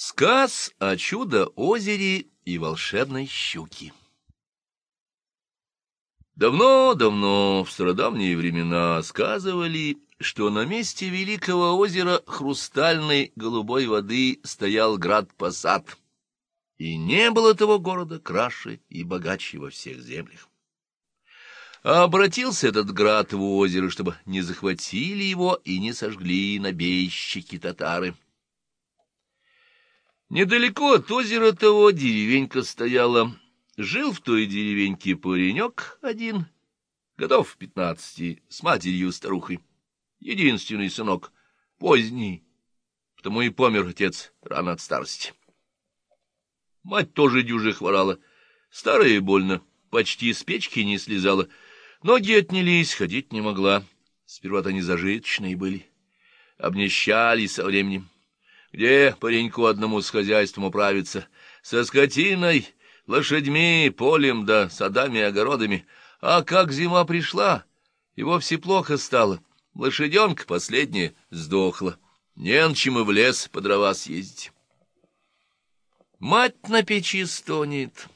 Сказ о чудо-озере и волшебной щуки Давно-давно, в стародавние времена, сказывали, что на месте великого озера хрустальной голубой воды стоял град-посад, и не было того города краше и богаче во всех землях. А обратился этот град в озеро, чтобы не захватили его и не сожгли набейщики-татары. Недалеко от озера того деревенька стояла. Жил в той деревеньке паренек один, годов пятнадцати, с матерью-старухой. Единственный сынок, поздний, потому и помер отец рано от старости. Мать тоже дюже хворала, старая и больно, почти с печки не слезала, ноги отнялись, ходить не могла. Сперва-то они зажиточные были, обнищали со временем. Где пареньку одному с хозяйством управиться? Со скотиной, лошадьми, полем да садами и огородами. А как зима пришла, и вовсе плохо стало. Лошаденка последняя сдохла. Не на чем и в лес по дрова съездить. Мать на печи стонет.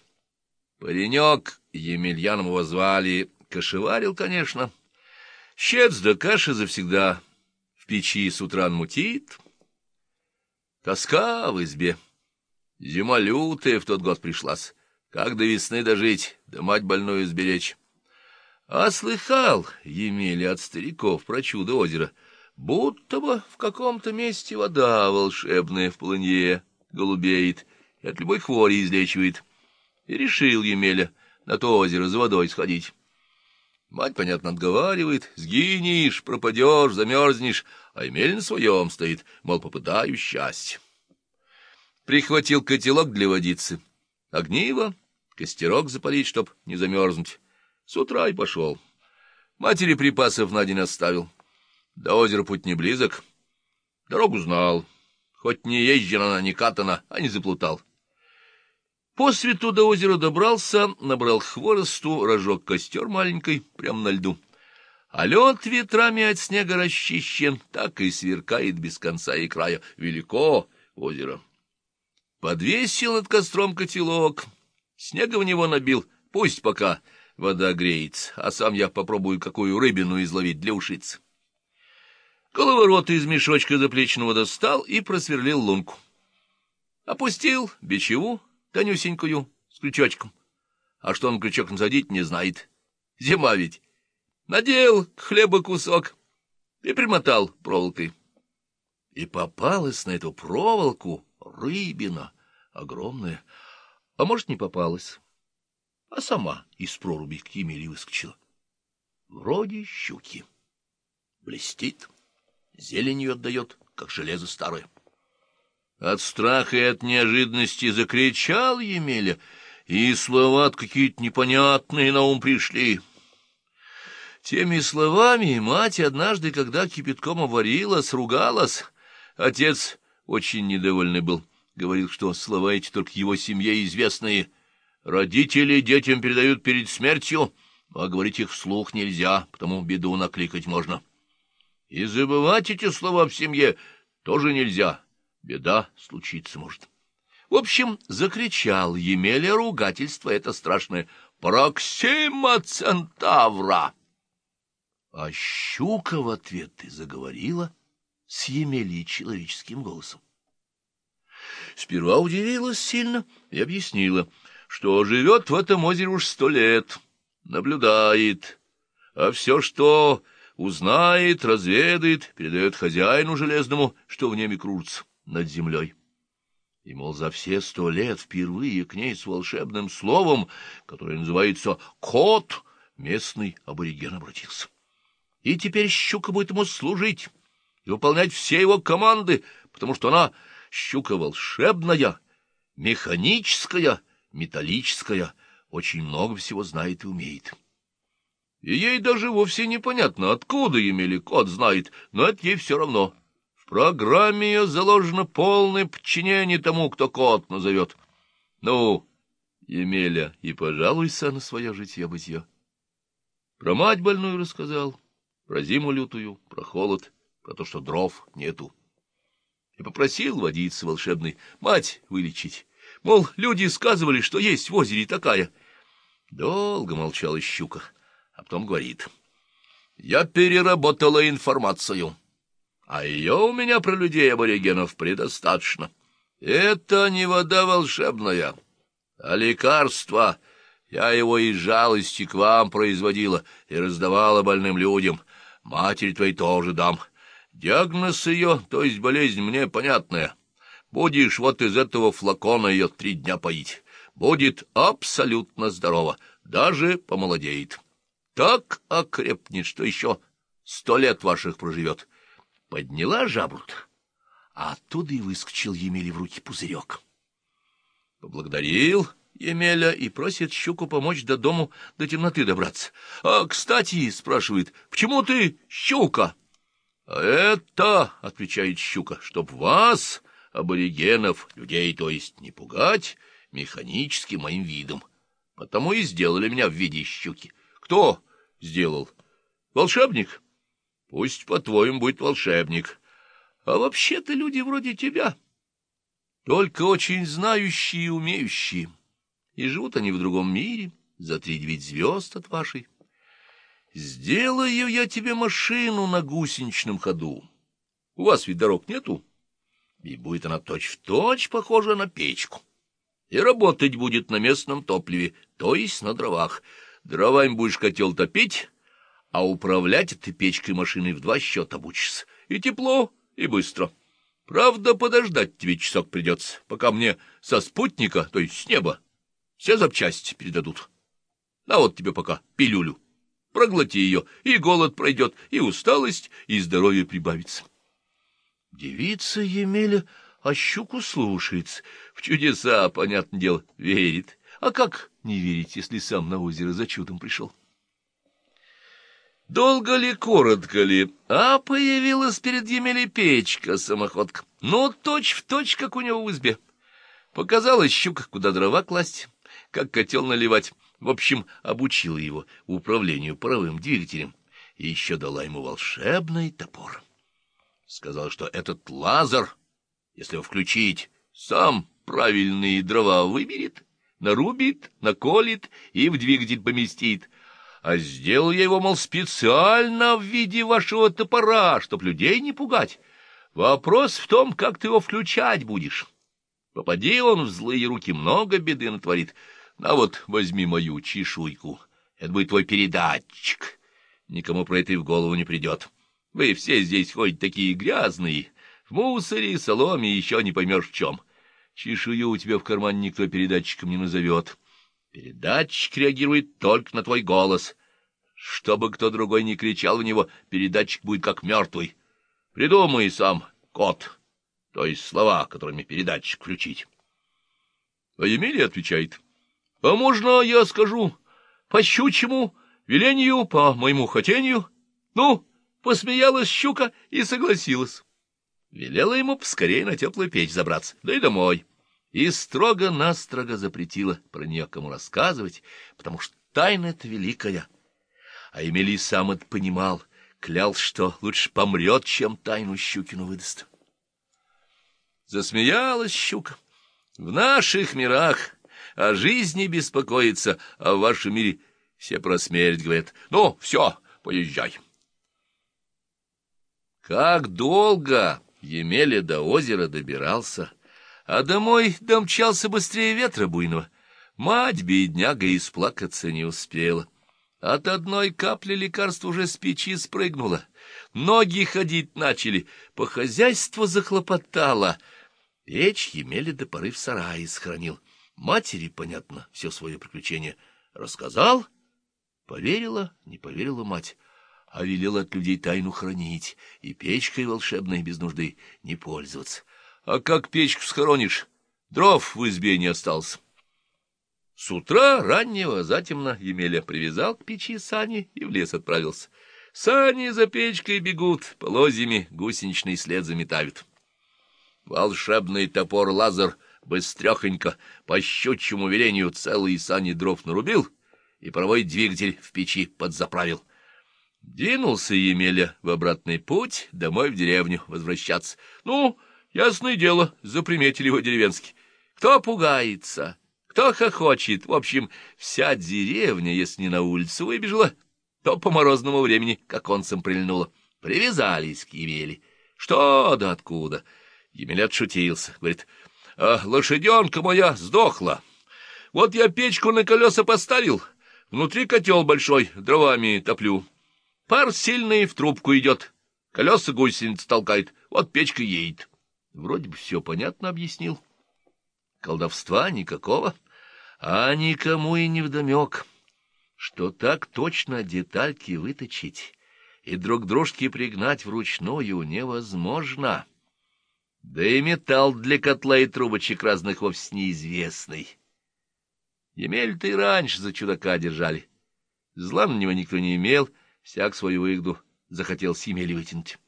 Паренек, Емельяном его звали, кошеварил, конечно. Щец да каши завсегда в печи с утра мутит, Тоска в избе. Зима лютая в тот год пришлась. Как до весны дожить, да мать больную сберечь. А слыхал Емеля от стариков про чудо озера, будто бы в каком-то месте вода волшебная в полынье голубеет и от любой хвори излечивает. И решил Емеля на то озеро за водой сходить. Мать, понятно, отговаривает. Сгинешь, пропадешь, замерзнешь. А Емель на своем стоит, мол, попытаю счастье. Прихватил котелок для водицы. Огниво, костерок запалить, чтоб не замерзнуть. С утра и пошел. Матери припасов на день оставил. До озера путь не близок. Дорогу знал. Хоть не езжена, не катана, а не заплутал. По свету до озера добрался, набрал хворосту, разжег костер маленький, прямо на льду. А лед ветрами от снега расчищен, так и сверкает без конца и края. Велико озеро. Подвесил над костром котелок, снега в него набил, пусть пока вода греется, а сам я попробую какую рыбину изловить для ушиц. Коловорот из мешочка заплечного достал и просверлил лунку. Опустил бичеву, тонюсенькую, с крючочком. А что он крючок насадить, не знает. Зима ведь. Надел хлеба кусок и примотал проволокой. И попалась на эту проволоку рыбина огромная. А может, не попалась, а сама из проруби к Емеле выскочила. Вроде щуки. Блестит, зеленью отдает, как железо старое. От страха и от неожиданности закричал Емеля, и слова какие-то непонятные на ум пришли. Теми словами мать однажды, когда кипятком оварила, сругалась. Отец очень недовольный был, говорил, что слова эти только его семье известные. Родители детям передают перед смертью, а говорить их вслух нельзя, потому беду накликать можно. И забывать эти слова в семье тоже нельзя беда случиться может. В общем, закричал Емеля ругательство это страшное «Проксима Центавра!» А щука в ответ ты заговорила с Емелей человеческим голосом. Сперва удивилась сильно и объяснила, что живет в этом озере уж сто лет, наблюдает, а все, что узнает, разведает, передает хозяину железному, что в небе кружится над землей. И, мол, за все сто лет впервые к ней с волшебным словом, которое называется «кот», местный абориген обратился. И теперь щука будет ему служить и выполнять все его команды, потому что она щука волшебная, механическая, металлическая, очень много всего знает и умеет. И ей даже вовсе непонятно, откуда Емели кот знает, но это ей все равно — программе ее заложено полное подчинение тому, кто кот назовет. Ну, Емеля, и пожалуйся на свое житье-бытие. Про мать больную рассказал, про зиму лютую, про холод, про то, что дров нету. и попросил водиться волшебной мать вылечить. Мол, люди сказывали, что есть в озере такая. Долго молчала щука, а потом говорит. Я переработала информацию, а ее у меня про людей-аборигенов предостаточно. Это не вода волшебная, а лекарство. Я его из жалости к вам производила и раздавала больным людям. Матери твоей тоже дам. Диагноз ее, то есть болезнь, мне понятная. Будешь вот из этого флакона ее три дня поить. Будет абсолютно здорово, даже помолодеет. Так окрепнет, что еще сто лет ваших проживет. Подняла жабрут, а оттуда и выскочил Емеле в руки пузырек. Поблагодарил Емеля и просит щуку помочь до дому до темноты добраться. — А, кстати, — спрашивает, — почему ты щука? — А это, — отвечает щука, — чтоб вас аборигенов, людей, то есть, не пугать механическим моим видом. Потому и сделали меня в виде щуки. Кто сделал? Волшебник? Пусть, по-твоему, будет волшебник. А вообще-то люди вроде тебя, только очень знающие и умеющие. И живут они в другом мире, за три девять звезд от вашей. Сделаю я тебе машину на гусеничном ходу. У вас ведь дорог нету и будет она точь-в-точь точь похожа на печку. И работать будет на местном топливе, то есть на дровах. Дровами будешь котел топить, а управлять этой печкой машиной в два счета обучишься. И тепло, и быстро. Правда, подождать тебе часок придется, пока мне со спутника, то есть с неба, все запчасти передадут. А вот тебе пока пилюлю. Проглоти ее, и голод пройдет, и усталость, и здоровье прибавится. Девица Емеля а щуку слушается, в чудеса, понятное дело, верит. А как не верить, если сам на озеро за чудом пришел? Долго ли, коротко ли, а появилась перед Емелей печка, самоходка. Ну, точь в точь, как у него в избе. Показалась щука, куда дрова класть, как котел наливать. В общем, обучила его управлению паровым двигателем и еще дала ему волшебный топор сказал, что этот лазер, если его включить, сам правильные дрова выберет, нарубит, наколет и в двигатель поместит. А сделал я его, мол, специально в виде вашего топора, чтоб людей не пугать. Вопрос в том, как ты его включать будешь. Попади он в злые руки, много беды натворит. На вот, возьми мою чешуйку. Это будет твой передатчик. Никому про это и в голову не придет. Вы все здесь ходите такие грязные, в мусоре, соломе, еще не поймешь в чем. Чешую у тебя в кармане никто передатчиком не назовет. Передатчик реагирует только на твой голос. Чтобы кто другой не кричал в него, передатчик будет как мертвый. Придумай сам код, то есть слова, которыми передатчик включить. А Емелия отвечает, — А можно я скажу по щучьему велению, по моему хотению? Ну... Посмеялась щука и согласилась. Велела ему поскорее на теплую печь забраться, да и домой. И строго-настрого запретила про нее кому рассказывать, потому что тайна эта великая. А Эмилий сам это понимал, клял, что лучше помрет, чем тайну щукину выдаст. Засмеялась щука. В наших мирах о жизни беспокоится, а в вашем мире все про смерть говорят. Ну, все, поезжай. Как долго Емеля до озера добирался, а домой домчался быстрее ветра буйного. Мать, бедняга, исплакаться не успела. От одной капли лекарства уже с печи спрыгнула. Ноги ходить начали, по хозяйству захлопотала. Печь Емеля до поры в сарае сохранил. Матери, понятно, все свое приключение рассказал. Поверила, не поверила мать а велел от людей тайну хранить и печкой волшебной без нужды не пользоваться. А как печку схоронишь? Дров в избе не осталось. С утра раннего затемно Емеля привязал к печи сани и в лес отправился. Сани за печкой бегут, полозьями гусеничный след заметают. Волшебный топор Лазар быстрехонько по щучьему велению целые сани дров нарубил и паровой двигатель в печи подзаправил — Двинулся Емеля в обратный путь, домой в деревню возвращаться. Ну, Ясное дело, заприметили его деревенский. Кто пугается, кто хохочет. В общем, вся деревня, если не на улицу выбежала, то по морозному времени к оконцам прильнула. Привязались к Емеле. Что да откуда? Емеля отшутился. Говорит, а лошаденка моя сдохла. Вот я печку на колеса поставил, внутри котел большой, дровами топлю. Пар сильный в трубку идет, колеса гусеница толкает, вот печка едет. Вроде бы все понятно объяснил. Колдовства никакого, а никому и не вдомек, что так точно детальки выточить и друг дружке пригнать вручную невозможно. Да и металл для котла и трубочек разных вовсе неизвестный. Емель-то и раньше за чудака держали. Зла на него никто не имел, всяк свою выгоду захотел с Емели вытянуть.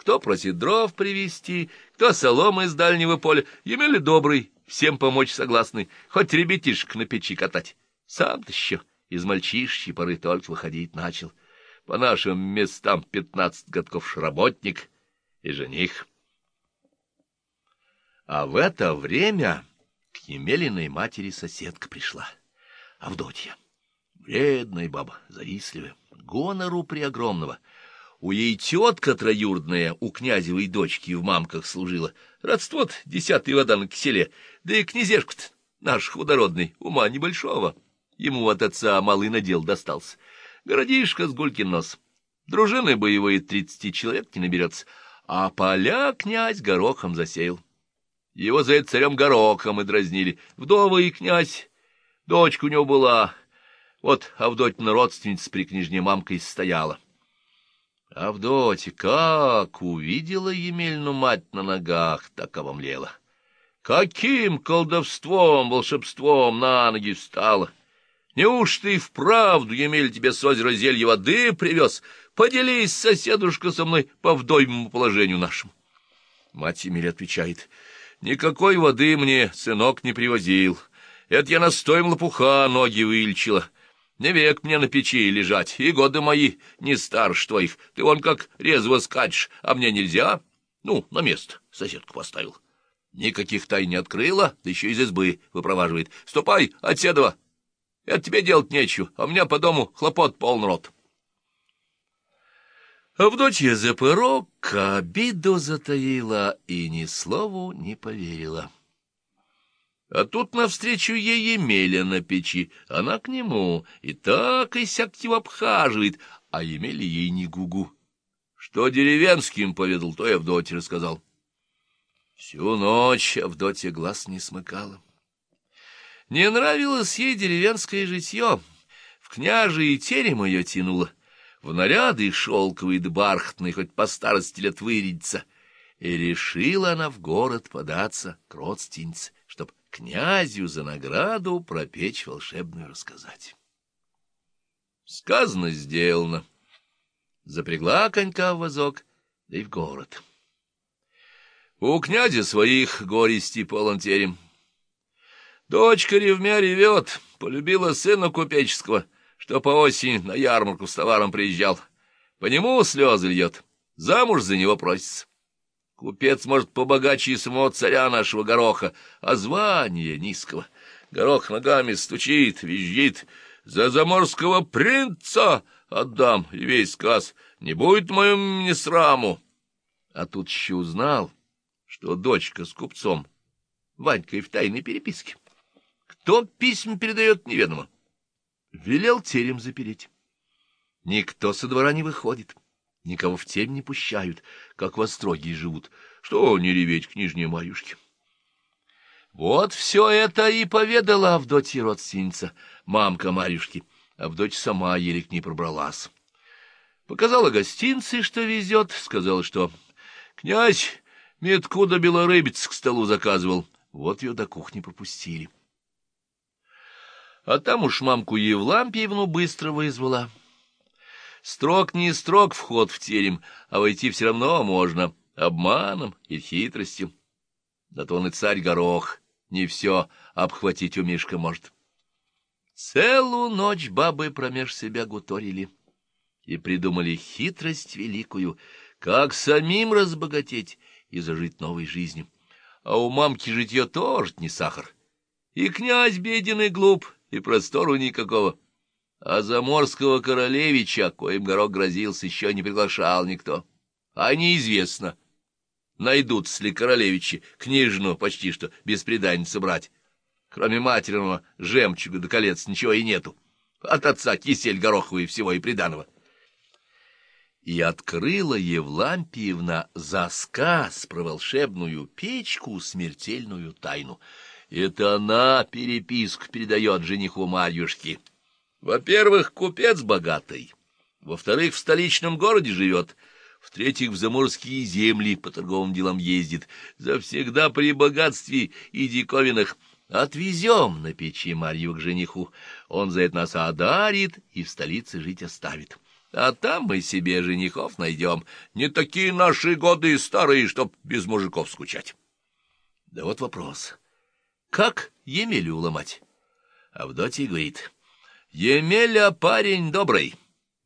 Кто просит дров привезти, кто соломы из дальнего поля. Емеля добрый, всем помочь согласный, хоть ребятишек на печи катать. Сам-то еще из мальчишки поры только выходить начал. По нашим местам пятнадцать годков работник и жених. А в это время к Емелиной матери соседка пришла, Авдотья. Вредная баба, завистливая, гонору преогромного — у ей тетка троюродная у князевой дочки в мамках служила. Родство-то десятый вода на киселе, да и князешка-то наш худородный, ума небольшого. Ему от отца малый надел достался. Городишко с гулькин нос. Дружины боевые тридцати человек не наберется, а поля князь горохом засеял. Его за это царем горохом и дразнили. Вдова и князь, дочка у него была. Вот Авдотьина родственница при княжне мамкой стояла. Авдотья как увидела Емельну мать на ногах, так обомлела. Каким колдовством, волшебством на ноги встала! Неужто и вправду Емель тебе с озера зелья воды привез? Поделись, соседушка, со мной по вдоймому положению нашему. Мать Емель отвечает, никакой воды мне сынок не привозил. Это я настоем лопуха ноги вылечила. Не век мне на печи лежать, и годы мои не старше твоих. Ты вон как резво скачешь, а мне нельзя. Ну, на место соседку поставил. Никаких тай не открыла, да еще из избы выпроваживает. Ступай, отседова. Это тебе делать нечего, а у меня по дому хлопот полный рот. Авдотья за порог обиду затаила и ни слову не поверила. А тут навстречу ей Емеля на печи, она к нему, и так и сяк его обхаживает, а Емеля ей не гугу. Что деревенским поведал, то и Авдотья рассказал. Всю ночь Авдотья глаз не смыкала. Не нравилось ей деревенское житье, в княже и терем ее тянуло, в наряды шелковые да бархатные, хоть по старости лет вырядиться, и решила она в город податься к родственнице князю за награду пропечь волшебную рассказать. Сказано, сделано. Запрягла конька в вазок, да и в город. У князя своих горести полон терем. Дочка ревмя ревет, полюбила сына купеческого, что по осени на ярмарку с товаром приезжал. По нему слезы льет, замуж за него просится. Купец, может, побогаче и самого царя нашего гороха, а звание низкого. Горох ногами стучит, визжит. За заморского принца отдам и весь сказ. Не будет моим не сраму. А тут еще узнал, что дочка с купцом Ванькой в тайной переписке. Кто письма передает, неведомо. Велел терем запереть. Никто со двора не выходит. Никого в тень не пущают, как во строги живут. Что не реветь княжне Марюшке? Вот все это и поведала Авдотья родственница, мамка Марюшки. Авдотья сама еле к ней пробралась. Показала гостинцы, что везет, сказала, что князь метку да белорыбец к столу заказывал. Вот ее до кухни пропустили. А там уж мамку Евлампиевну быстро вызвала. Строк не строк вход в терем, а войти все равно можно, обманом и хитростью. Да то он и царь горох, не все обхватить у Мишка может. Целую ночь бабы промеж себя гуторили и придумали хитрость великую, как самим разбогатеть и зажить новой жизнью. А у мамки житье тоже не сахар. И князь беден и глуп, и простору никакого. А заморского королевича, коим горох грозился, еще не приглашал никто. А неизвестно, найдутся ли королевичи княжну почти что беспреданницу брать. Кроме материного жемчуга до колец ничего и нету. От отца кисель гороховый всего и приданого. И открыла Евлампиевна за сказ про волшебную печку смертельную тайну. Это она переписку передает жениху Марьюшке. Во-первых, купец богатый. Во-вторых, в столичном городе живет. В-третьих, в заморские земли по торговым делам ездит. Завсегда при богатстве и диковинах. Отвезем на печи Марью к жениху. Он за это нас одарит и в столице жить оставит. А там мы себе женихов найдем. Не такие наши годы старые, чтоб без мужиков скучать. Да вот вопрос. Как Емелю уломать? Авдотья говорит... Емеля парень добрый,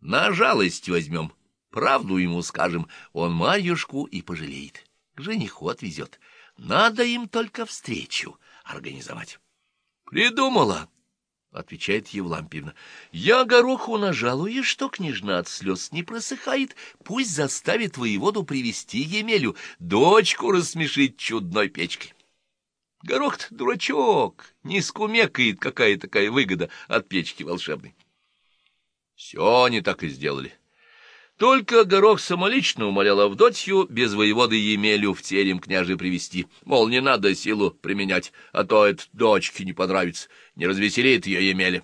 на жалость возьмем, правду ему скажем, он Марьюшку и пожалеет, к жениху отвезет. Надо им только встречу организовать. — Придумала, — отвечает Евлампиевна. — Я гороху нажалую, что княжна от слез не просыхает, пусть заставит воеводу привести Емелю, дочку рассмешить чудной печкой. Горох-то дурачок, не скумекает, какая такая выгода от печки волшебной. Все они так и сделали. Только Горох самолично умолял Авдотью без воеводы Емелю в терем княжи привести. Мол, не надо силу применять, а то это дочке не понравится, не развеселит ее Емеля.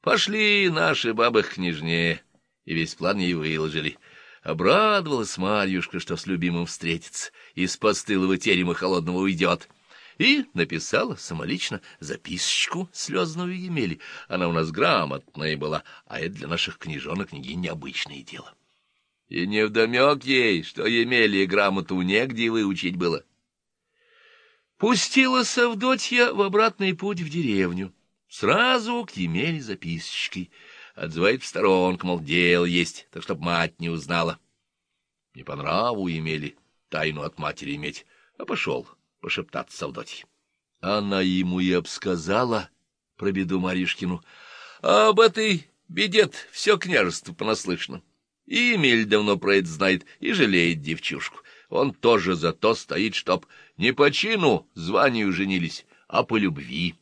Пошли наши бабы к княжне, и весь план ей выложили. Обрадовалась Марьюшка, что с любимым встретится, из постылого терема холодного уйдет и написала самолично записочку слезную Емели. Она у нас грамотная была, а это для наших княжонок княгинь необычное дело. И невдомек ей, что Емелии грамоту негде выучить было. Пустила Савдотья в обратный путь в деревню, сразу к Емеле записочкой. Отзывает в сторонку, мол, дело есть, так чтоб мать не узнала. Не по нраву Емели тайну от матери иметь, а пошел пошептаться с Авдотьей. Она ему и обсказала про беду Маришкину, а об этой беде все княжество понаслышно. И Эмиль давно про это знает и жалеет девчушку. Он тоже за то стоит, чтоб не по чину званию женились, а по любви.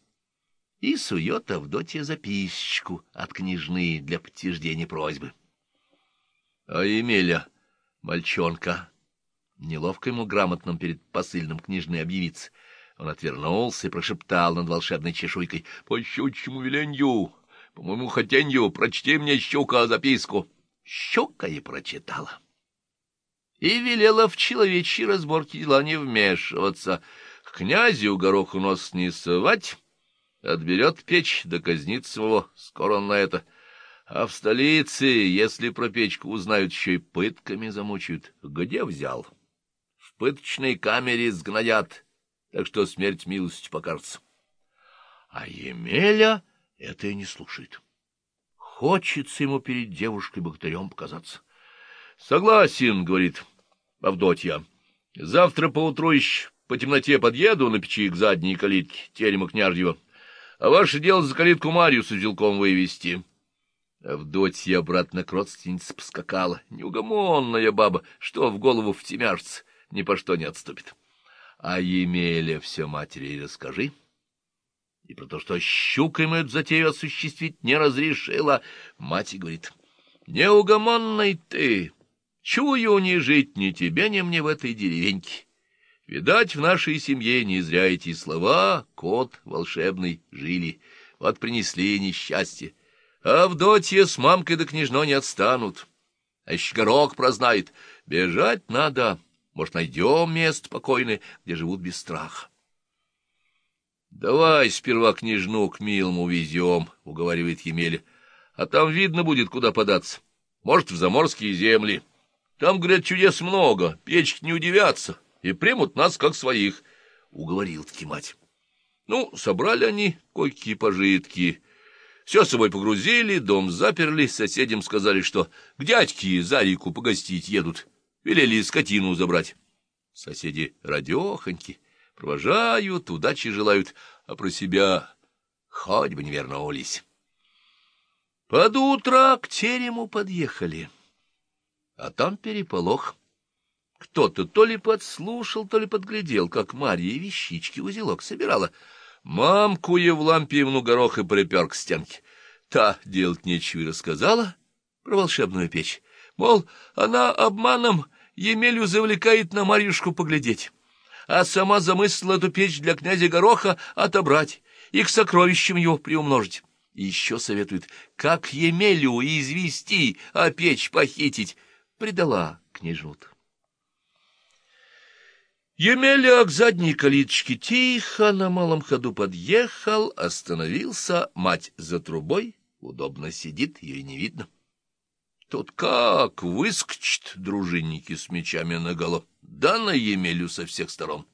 И сует Авдотья записочку от княжны для подтверждения просьбы. А Емеля, мальчонка, Неловко ему грамотным перед посыльным книжной объявиться. Он отвернулся и прошептал над волшебной чешуйкой. — По щучьему веленью, по моему хотенью, прочти мне, щука, записку. Щука и прочитала. И велела в человечьи разборки дела не вмешиваться, к князю гороху нос не совать, отберет печь, да казнит самого, скоро он на это. А в столице, если про печку узнают, еще и пытками замучают. Где взял? — пыточной камере сгноят, так что смерть милость покажется. А Емеля это и не слушает. Хочется ему перед девушкой-богатырем показаться. — Согласен, — говорит Авдотья. — Завтра поутру еще по темноте подъеду на печи к задней калитке терема княжьего, а ваше дело за калитку Марью с узелком вывести. Авдотья обратно к родственнице поскакала. Неугомонная баба, что в голову втемяшится ни по что не отступит. А Емеля все матери расскажи. И про то, что щукой мы эту затею осуществить не разрешила, мать говорит, неугомонный ты, чую не жить ни тебе, ни мне в этой деревеньке. Видать, в нашей семье не зря эти слова, кот волшебный, жили. Вот принесли несчастье. А Авдотья с мамкой да княжно не отстанут. А еще горох прознает. Бежать надо. Может, найдем место покойное, где живут без страха. — Давай сперва княжну к милому везем, — уговаривает Емеля. — А там видно будет, куда податься. Может, в заморские земли. Там, говорят, чудес много, печки не удивятся и примут нас как своих, — уговорил-таки мать. Ну, собрали они кое-какие пожитки, все с собой погрузили, дом заперли, соседям сказали, что к дядьке за реку погостить едут — велели скотину забрать. Соседи радехоньки, провожают, удачи желают, а про себя хоть бы не вернулись. Под утро к терему подъехали, а там переполох. Кто-то то ли подслушал, то ли подглядел, как Марья вещички узелок собирала. Мамку Евлампиевну горох и припер к стенке. Та делать нечего и рассказала про волшебную печь. Мол, она обманом Емелю завлекает на Марьюшку поглядеть, а сама замыслила эту печь для князя Гороха отобрать и к сокровищам его приумножить. И еще советует, как Емелю извести, а печь похитить. Предала княжут. Емеля к задней калиточке тихо на малом ходу подъехал, остановился, мать за трубой, удобно сидит, ее не видно. Тут как выскочат дружинники с мечами наголо, да на Емелю со всех сторон.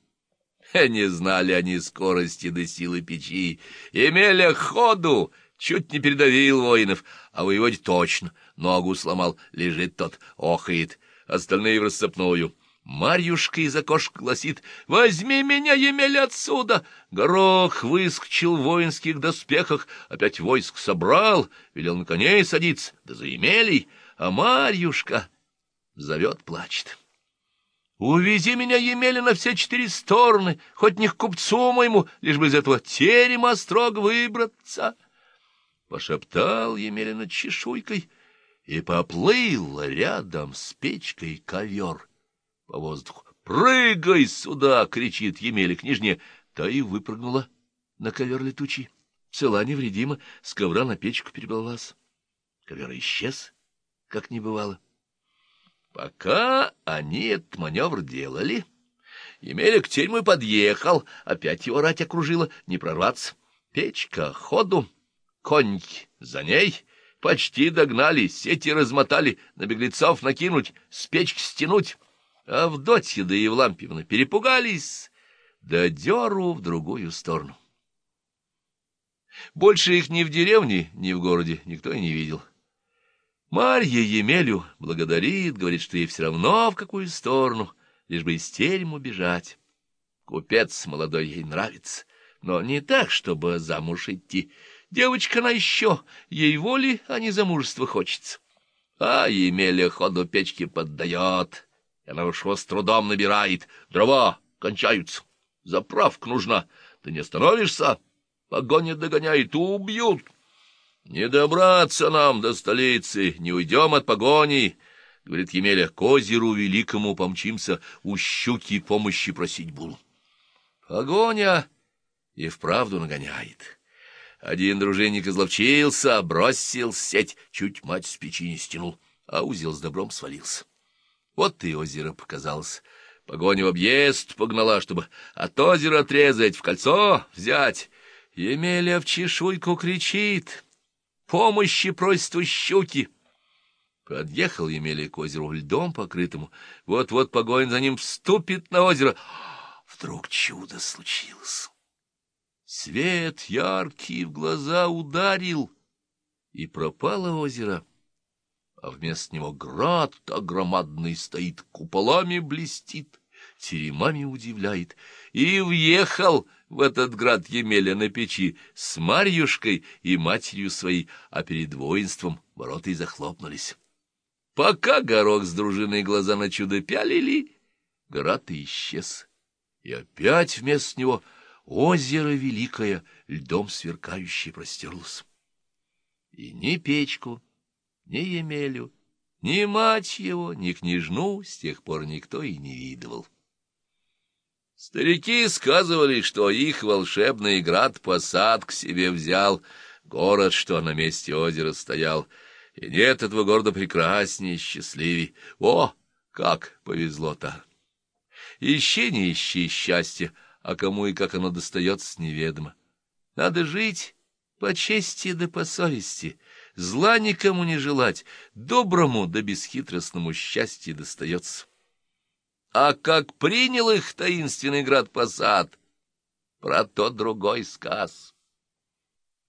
Не знали они скорости до силы печи. Емеля ходу! Чуть не передавил воинов, а воеводе точно. Ногу сломал, лежит тот, охает. Остальные в рассыпную. Марьюшка из окошка гласит «Возьми меня, Емель, отсюда!» Горох выскочил в воинских доспехах, опять войск собрал, велел на коней садиться, да за Емелей, а Марьюшка зовет, плачет. Увези меня, Емеля, на все четыре стороны, хоть не к купцу моему, лишь бы из этого терема строго выбраться. Пошептал Емеля над чешуйкой и поплыл рядом с печкой ковер по воздуху. «Прыгай сюда!» — кричит Емеля княжне. Та и выпрыгнула на ковер летучий. Цела невредима, с ковра на печку перебралась. Ковер исчез, как не бывало. Пока они этот маневр делали, Емеля к тюрьму подъехал, опять его рать окружила, не прорваться. Печка ходу, коньки за ней, почти догнали, сети размотали, на беглецов накинуть, с печки стянуть. А Авдотья да Евлампьевна перепугались, да деру в другую сторону. Больше их ни в деревне, ни в городе никто и не видел. Марья Емелю благодарит, говорит, что ей все равно в какую сторону, лишь бы из терему бежать. Купец молодой ей нравится, но не так, чтобы замуж идти. Девочка она еще, ей воли, а не замужества хочется. А Емеля ходу печки поддает, и она уж с трудом набирает. Дрова кончаются, заправка нужна, ты не остановишься, погоня догоняет, убьют. Не добраться нам до столицы, не уйдем от погони, — говорит Емеля, — к озеру великому помчимся, у щуки помощи просить буду. Погоня и вправду нагоняет. Один дружинник изловчился, бросил сеть, чуть мать с печи не стянул, а узел с добром свалился. Вот и озеро показалось. Погоня в объезд погнала, чтобы от озера отрезать, в кольцо взять. Емеля в чешуйку кричит — Помощи просит у щуки. Подъехал Емеля к озеру льдом покрытому. Вот-вот погонь за ним вступит на озеро. Вдруг чудо случилось. Свет яркий в глаза ударил, и пропало озеро. А вместо него град огромадный стоит, куполами блестит, теремами удивляет. И въехал в этот град Емеля на печи с Марьюшкой и матерью своей, а перед воинством ворота и захлопнулись. Пока горох с дружиной глаза на чудо пялили, град и исчез, и опять вместо него озеро великое, льдом сверкающее простерлось. И ни печку, ни Емелю, ни мать его, ни княжну с тех пор никто и не видывал. Старики сказывали, что их волшебный град посад к себе взял, город, что на месте озера стоял, и нет этого города прекраснее и счастливей. О, как повезло-то! Ищи, не ищи счастья, а кому и как оно достается, неведомо. Надо жить по чести да по совести, зла никому не желать, доброму да бесхитростному счастье достается. А как принял их таинственный град посад, про тот другой сказ.